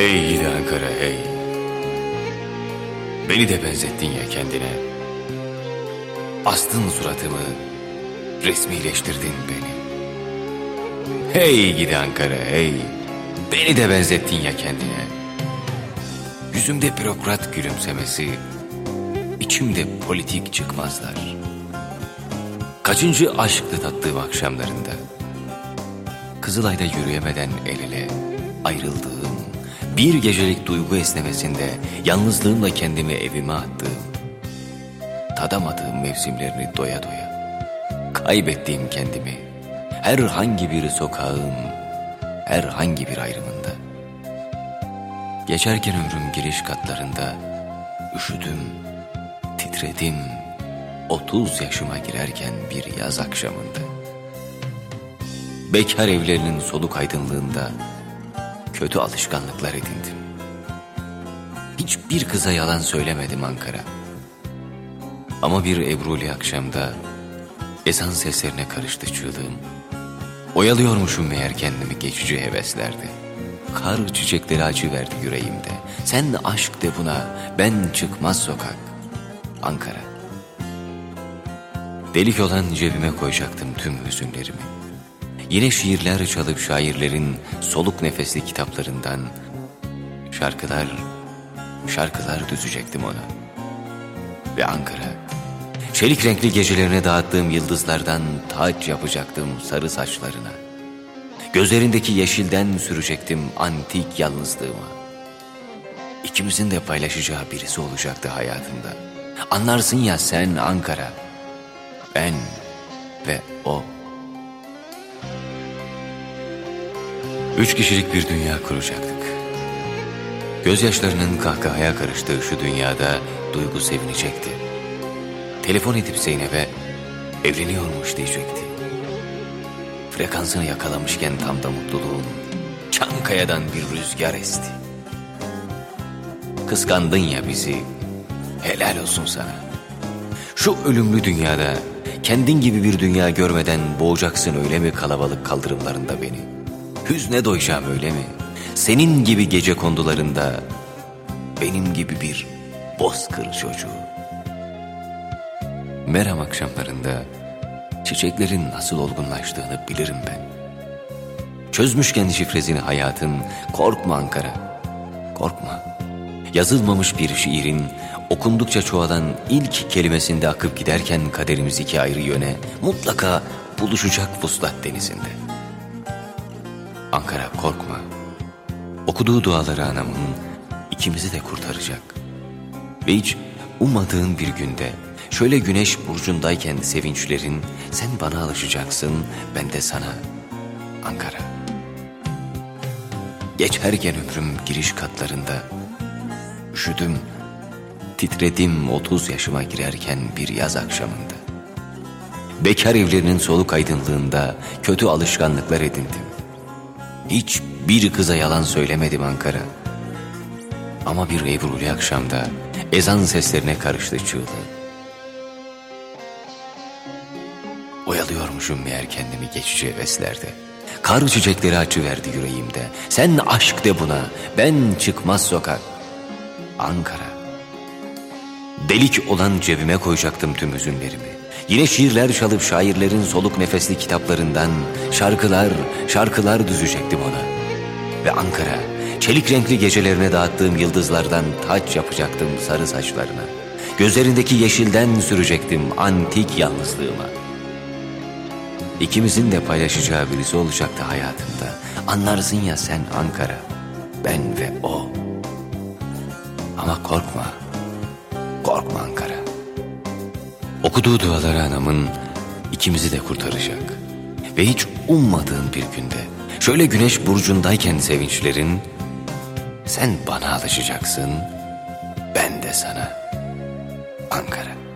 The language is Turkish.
Hey yedi Ankara hey. Beni de benzettin ya kendine. Astın suratımı, resmileştirdin beni. Hey gidi Ankara hey. Beni de benzettin ya kendine. Yüzümde bürokrat gülümsemesi, içimde politik çıkmazlar. Kaçıncı aşkla tattığım akşamlarında. Kızılay'da yürüyemeden el ele ayrıldığı bir gecelik duygu esnemesinde yalnızlığımla kendimi evime attığım, tadamadığım mevsimlerini doya doya, kaybettiğim kendimi herhangi bir sokağın, herhangi bir ayrımında. Geçerken ömrüm giriş katlarında üşüdüm, titredim, otuz yaşıma girerken bir yaz akşamında. Bekar evlerinin soluk aydınlığında kötü alışkanlıklar edindim. Hiçbir kıza yalan söylemedim Ankara. Ama bir Ebruli akşamda ezan seslerine karıştı çığlığım. Oyalıyormuşum meğer kendimi geçici heveslerde. Kar çiçekleri acı verdi yüreğimde. Sen aşk de buna, ben çıkmaz sokak. Ankara. Delik olan cebime koyacaktım tüm hüzünlerimi. Yine şiirler çalıp şairlerin soluk nefesli kitaplarından şarkılar, şarkılar düzecektim ona. Ve Ankara, çelik renkli gecelerine dağıttığım yıldızlardan taç yapacaktım sarı saçlarına. Gözlerindeki yeşilden sürecektim antik yalnızlığıma. İkimizin de paylaşacağı birisi olacaktı hayatımda. Anlarsın ya sen Ankara, ben ve o. Üç kişilik bir dünya kuracaktık. Gözyaşlarının kahkahaya karıştığı şu dünyada duygu sevinecekti. Telefon edip Zeynep'e evleniyormuş diyecekti. Frekansını yakalamışken tam da mutluluğun Çankaya'dan bir rüzgar esti. Kıskandın ya bizi, helal olsun sana. Şu ölümlü dünyada kendin gibi bir dünya görmeden boğacaksın öyle mi kalabalık kaldırımlarında beni? Hüzne doyacağım öyle mi? Senin gibi gece kondularında benim gibi bir bozkır çocuğu. Meram akşamlarında çiçeklerin nasıl olgunlaştığını bilirim ben. Çözmüş kendi şifresini hayatın, korkma Ankara, korkma. Yazılmamış bir şiirin okundukça çoğalan ilk kelimesinde akıp giderken kaderimiz iki ayrı yöne mutlaka buluşacak vuslat denizinde. Ankara korkma. Okuduğu duaları anamın ikimizi de kurtaracak. Ve hiç ummadığın bir günde şöyle güneş burcundayken sevinçlerin sen bana alışacaksın ben de sana Ankara. Geçerken ömrüm giriş katlarında üşüdüm titredim otuz yaşıma girerken bir yaz akşamında. Bekar evlerinin soluk aydınlığında kötü alışkanlıklar edindim. Hiç bir kıza yalan söylemedim Ankara. Ama bir Ebruli akşamda ezan seslerine karıştı çığlığı. Oyalıyormuşum meğer kendimi geçici heveslerde. Kar çiçekleri açı verdi yüreğimde. Sen aşk de buna, ben çıkmaz sokak. Ankara. Delik olan cebime koyacaktım tüm hüzünlerimi. Yine şiirler çalıp şairlerin soluk nefesli kitaplarından şarkılar, şarkılar düzecektim ona. Ve Ankara, çelik renkli gecelerine dağıttığım yıldızlardan taç yapacaktım sarı saçlarına. Gözlerindeki yeşilden sürecektim antik yalnızlığıma. İkimizin de paylaşacağı birisi olacaktı hayatımda. Anlarsın ya sen Ankara, ben ve o. Ama korkma, korkma Ankara. Okuduğu duaları anamın ikimizi de kurtaracak. Ve hiç ummadığın bir günde, şöyle güneş burcundayken sevinçlerin, sen bana alışacaksın, ben de sana. Ankara.